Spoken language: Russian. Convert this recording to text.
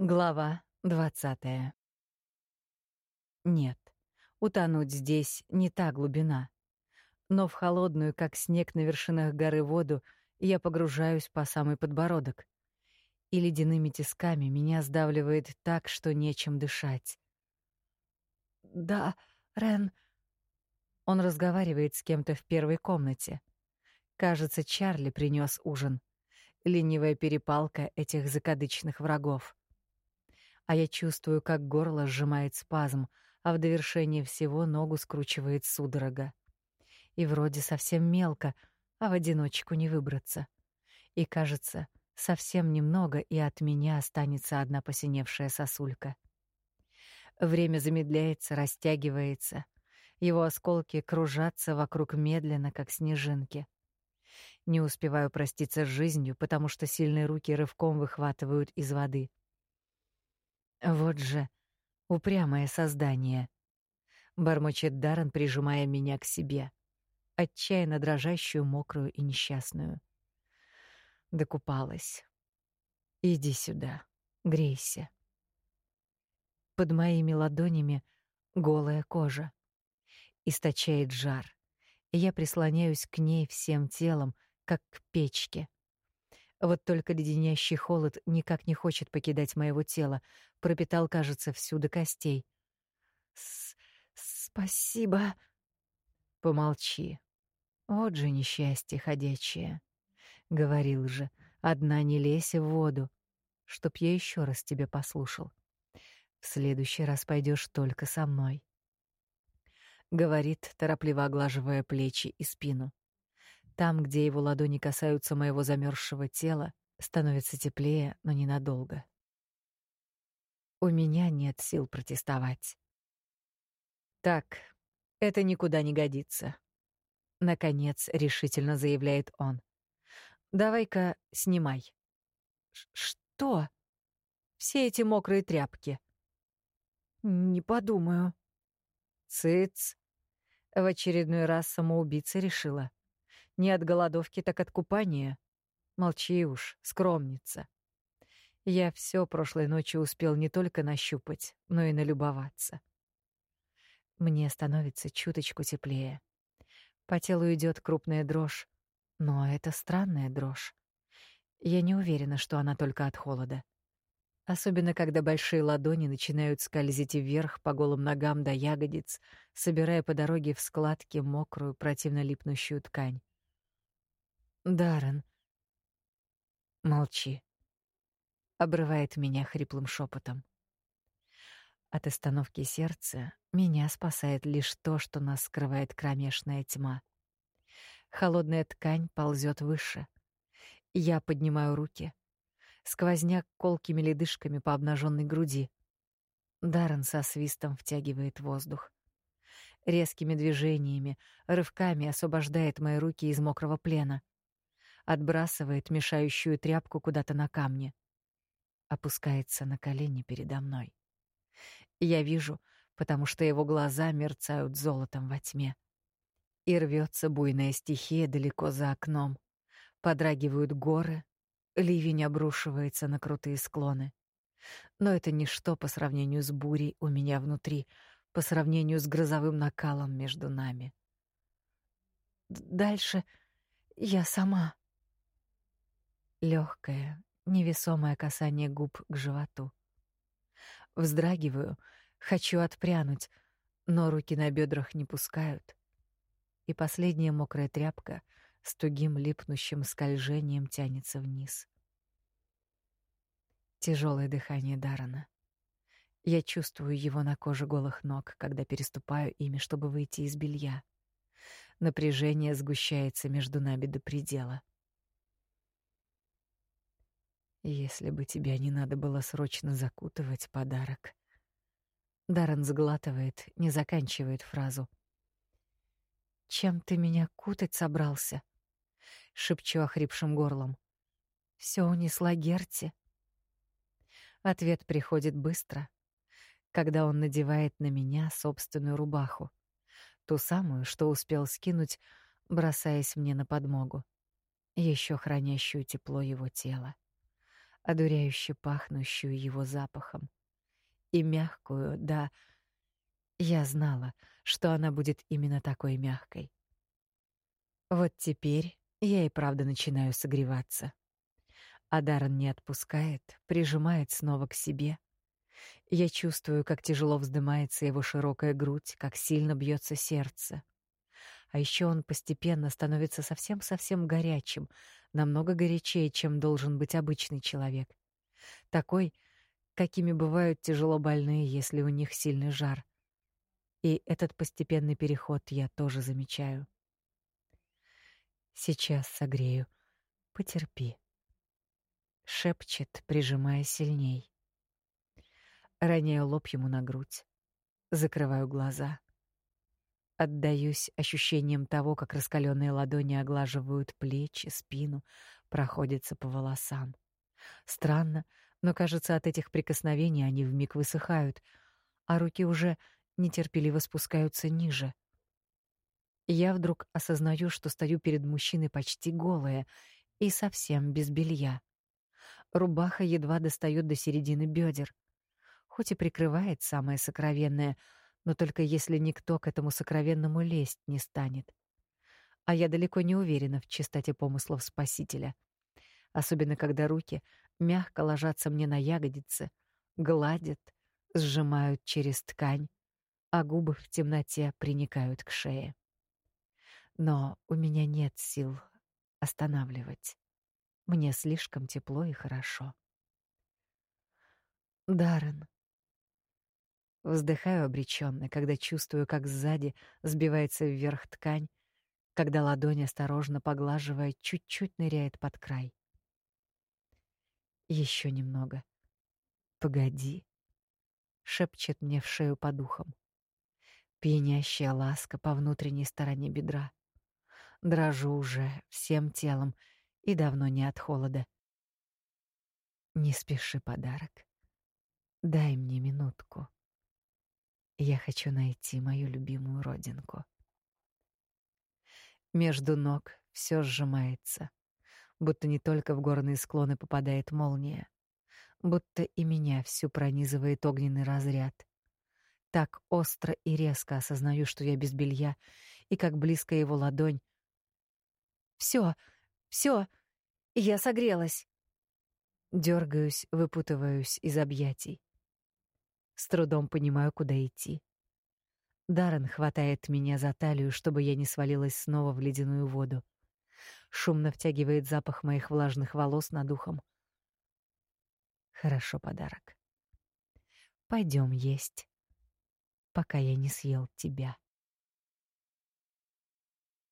Глава двадцатая. Нет, утонуть здесь не та глубина. Но в холодную, как снег на вершинах горы, воду я погружаюсь по самый подбородок. И ледяными тисками меня сдавливает так, что нечем дышать. «Да, Рен...» Он разговаривает с кем-то в первой комнате. Кажется, Чарли принес ужин. Ленивая перепалка этих закадычных врагов а я чувствую, как горло сжимает спазм, а в довершение всего ногу скручивает судорога. И вроде совсем мелко, а в одиночку не выбраться. И кажется, совсем немного, и от меня останется одна посиневшая сосулька. Время замедляется, растягивается. Его осколки кружатся вокруг медленно, как снежинки. Не успеваю проститься с жизнью, потому что сильные руки рывком выхватывают из воды. Вот же упрямое создание. Бормочет Даррен, прижимая меня к себе, отчаянно дрожащую, мокрую и несчастную. Докупалась. Иди сюда, грейся. Под моими ладонями голая кожа. Источает жар. И я прислоняюсь к ней всем телом, как к печке. Вот только леденящий холод никак не хочет покидать моего тела, пропитал, кажется, всю до костей. С «Спасибо». «Помолчи. Вот же несчастье ходячее. Говорил же, одна не лезь в воду, чтоб я еще раз тебя послушал. В следующий раз пойдешь только со мной». Говорит, торопливо оглаживая плечи и спину. Там, где его ладони касаются моего замерзшего тела, становится теплее, но ненадолго. У меня нет сил протестовать. Так, это никуда не годится. Наконец, решительно заявляет он. Давай-ка снимай. Что? Все эти мокрые тряпки. Не подумаю. Цыц. В очередной раз самоубийца решила. Не от голодовки, так от купания. Молчи уж, скромница. Я все прошлой ночью успел не только нащупать, но и налюбоваться. Мне становится чуточку теплее. По телу идет крупная дрожь, но это странная дрожь. Я не уверена, что она только от холода. Особенно, когда большие ладони начинают скользить вверх по голым ногам до ягодиц, собирая по дороге в складки мокрую, противно липнущую ткань. Даррен. Молчи. Обрывает меня хриплым шепотом. От остановки сердца меня спасает лишь то, что нас скрывает кромешная тьма. Холодная ткань ползет выше. Я поднимаю руки. Сквозняк колкими ледышками по обнаженной груди. Даррен со свистом втягивает воздух. Резкими движениями, рывками освобождает мои руки из мокрого плена отбрасывает мешающую тряпку куда-то на камне. Опускается на колени передо мной. Я вижу, потому что его глаза мерцают золотом во тьме. И рвется буйная стихия далеко за окном. Подрагивают горы, ливень обрушивается на крутые склоны. Но это ничто по сравнению с бурей у меня внутри, по сравнению с грозовым накалом между нами. Дальше я сама легкое, невесомое касание губ к животу. Вздрагиваю, хочу отпрянуть, но руки на бедрах не пускают. И последняя мокрая тряпка с тугим липнущим скольжением тянется вниз. Тяжелое дыхание Дарана. Я чувствую его на коже голых ног, когда переступаю ими, чтобы выйти из белья. Напряжение сгущается между нами до предела. Если бы тебя не надо было срочно закутывать, подарок. Даррен сглатывает, не заканчивает фразу. Чем ты меня кутать собрался? шепчу охрипшим горлом. Все унесла Герти. Ответ приходит быстро, когда он надевает на меня собственную рубаху, ту самую, что успел скинуть, бросаясь мне на подмогу, еще хранящую тепло его тела одуряюще пахнущую его запахом, и мягкую, да, я знала, что она будет именно такой мягкой. Вот теперь я и правда начинаю согреваться. А Даррен не отпускает, прижимает снова к себе. Я чувствую, как тяжело вздымается его широкая грудь, как сильно бьется сердце. А еще он постепенно становится совсем-совсем горячим, намного горячее, чем должен быть обычный человек. Такой, какими бывают тяжело больные, если у них сильный жар. И этот постепенный переход я тоже замечаю. Сейчас согрею. Потерпи шепчет, прижимая сильней. Роняю лоб ему на грудь, закрываю глаза. Отдаюсь ощущениям того, как раскаленные ладони оглаживают плечи, спину, проходятся по волосам. Странно, но, кажется, от этих прикосновений они вмиг высыхают, а руки уже нетерпеливо спускаются ниже. Я вдруг осознаю, что стою перед мужчиной почти голая и совсем без белья. Рубаха едва достает до середины бедер. Хоть и прикрывает самое сокровенное, но только если никто к этому сокровенному лезть не станет. А я далеко не уверена в чистоте помыслов Спасителя. Особенно, когда руки мягко ложатся мне на ягодицы, гладят, сжимают через ткань, а губы в темноте приникают к шее. Но у меня нет сил останавливать. Мне слишком тепло и хорошо. Даррен. Вздыхаю обреченно, когда чувствую, как сзади сбивается вверх ткань, когда ладонь осторожно поглаживая чуть-чуть ныряет под край. Еще немного. Погоди, шепчет мне в шею по духам. Пьянящая ласка по внутренней стороне бедра. Дрожу уже всем телом и давно не от холода. Не спеши, подарок. Дай мне минутку. Я хочу найти мою любимую родинку. Между ног все сжимается, будто не только в горные склоны попадает молния, будто и меня всю пронизывает огненный разряд. Так остро и резко осознаю, что я без белья, и как близко его ладонь. Все, все, я согрелась. Дергаюсь, выпутываюсь из объятий. С трудом понимаю, куда идти. Даррен хватает меня за талию, чтобы я не свалилась снова в ледяную воду. Шумно втягивает запах моих влажных волос над ухом. Хорошо, подарок. Пойдем есть, пока я не съел тебя.